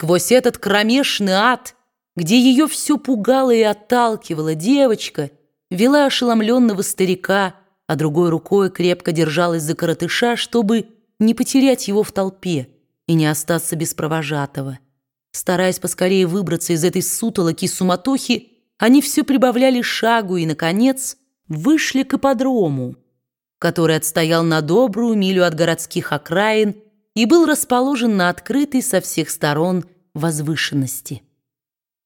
Сквозь этот кромешный ад, где ее все пугало и отталкивала девочка, вела ошеломленного старика, а другой рукой крепко держалась за коротыша, чтобы не потерять его в толпе и не остаться без провожатого. Стараясь поскорее выбраться из этой сутолоки суматохи, они все прибавляли шагу и, наконец, вышли к ипподрому, который отстоял на добрую милю от городских окраин и был расположен на открытой со всех сторон возвышенности.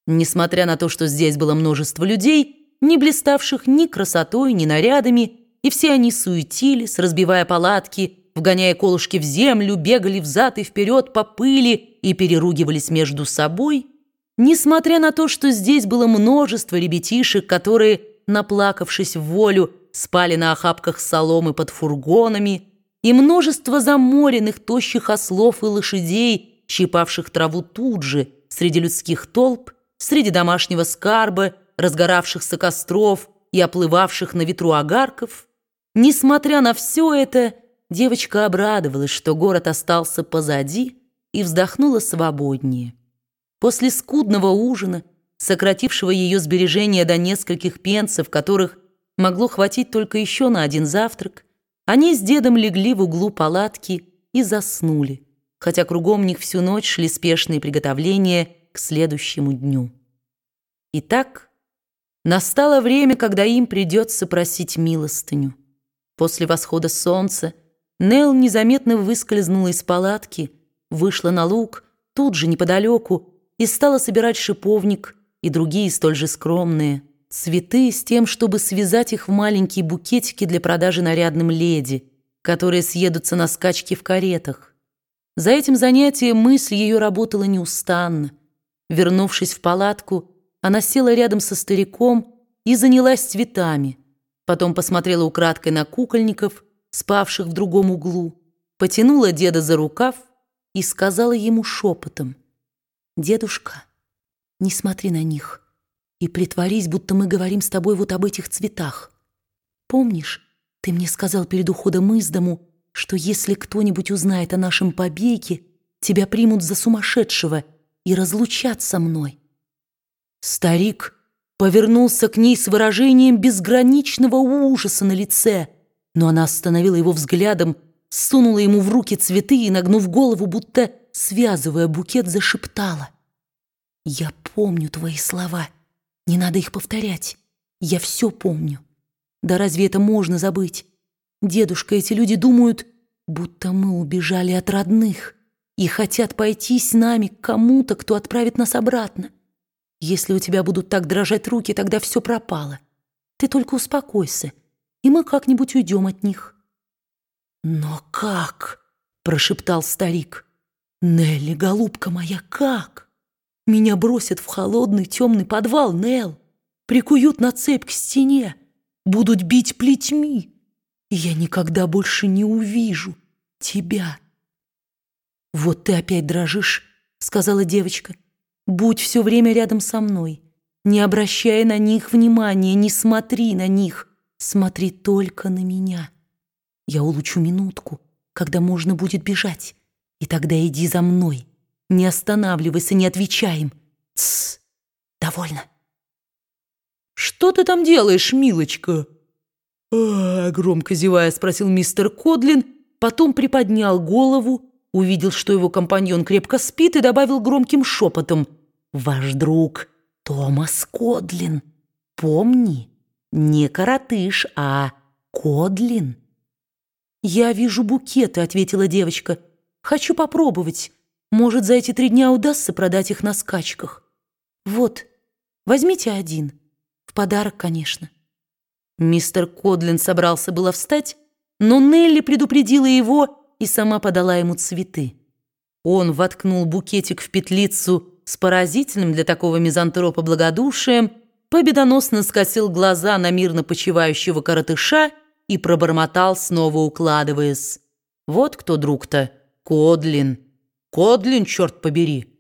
Несмотря на то, что здесь было множество людей, не блиставших ни красотой, ни нарядами, и все они суетились, разбивая палатки, вгоняя колышки в землю, бегали взад и вперед по пыли и переругивались между собой, несмотря на то, что здесь было множество ребятишек, которые, наплакавшись в волю, спали на охапках соломы под фургонами, и множество заморенных тощих ослов и лошадей, щипавших траву тут же, среди людских толп, среди домашнего скарба, разгоравшихся костров и оплывавших на ветру огарков. Несмотря на все это, девочка обрадовалась, что город остался позади, и вздохнула свободнее. После скудного ужина, сократившего ее сбережения до нескольких пенсов, которых могло хватить только еще на один завтрак, они с дедом легли в углу палатки и заснули, хотя кругом них всю ночь шли спешные приготовления к следующему дню. Итак, настало время, когда им придется просить милостыню. После восхода солнца Нел незаметно выскользнула из палатки, вышла на луг, тут же неподалеку, и стала собирать шиповник и другие столь же скромные – цветы с тем, чтобы связать их в маленькие букетики для продажи нарядным леди, которые съедутся на скачки в каретах. За этим занятием мысль ее работала неустанно. Вернувшись в палатку, она села рядом со стариком и занялась цветами. Потом посмотрела украдкой на кукольников, спавших в другом углу, потянула деда за рукав и сказала ему шепотом, «Дедушка, не смотри на них» и притворись, будто мы говорим с тобой вот об этих цветах. Помнишь, ты мне сказал перед уходом из дому, что если кто-нибудь узнает о нашем побеге, тебя примут за сумасшедшего и разлучат со мной. Старик повернулся к ней с выражением безграничного ужаса на лице, но она остановила его взглядом, сунула ему в руки цветы и, нагнув голову, будто связывая букет, зашептала. «Я помню твои слова». Не надо их повторять. Я все помню. Да разве это можно забыть? Дедушка, эти люди думают, будто мы убежали от родных и хотят пойти с нами к кому-то, кто отправит нас обратно. Если у тебя будут так дрожать руки, тогда все пропало. Ты только успокойся, и мы как-нибудь уйдем от них. «Но как?» — прошептал старик. «Нелли, голубка моя, как?» Меня бросят в холодный темный подвал, Нел, прикуют на цепь к стене, будут бить плетьми, и я никогда больше не увижу тебя. «Вот ты опять дрожишь», — сказала девочка. «Будь все время рядом со мной, не обращая на них внимания, не смотри на них, смотри только на меня. Я улучшу минутку, когда можно будет бежать, и тогда иди за мной». Не останавливайся, не отвечаем. Тссс, довольно. «Что ты там делаешь, милочка?» «А, громко зевая, спросил мистер Кодлин, потом приподнял голову, увидел, что его компаньон крепко спит и добавил громким шепотом. «Ваш друг Томас Кодлин. Помни, не коротыш, а Кодлин». «Я вижу букеты», — ответила девочка. «Хочу попробовать». Может, за эти три дня удастся продать их на скачках. Вот, возьмите один. В подарок, конечно. Мистер Кодлин собрался было встать, но Нелли предупредила его и сама подала ему цветы. Он воткнул букетик в петлицу с поразительным для такого мизантропа благодушием, победоносно скосил глаза на мирно почивающего коротыша и пробормотал, снова укладываясь. «Вот кто друг-то, Кодлин». Кодлин, черт побери!»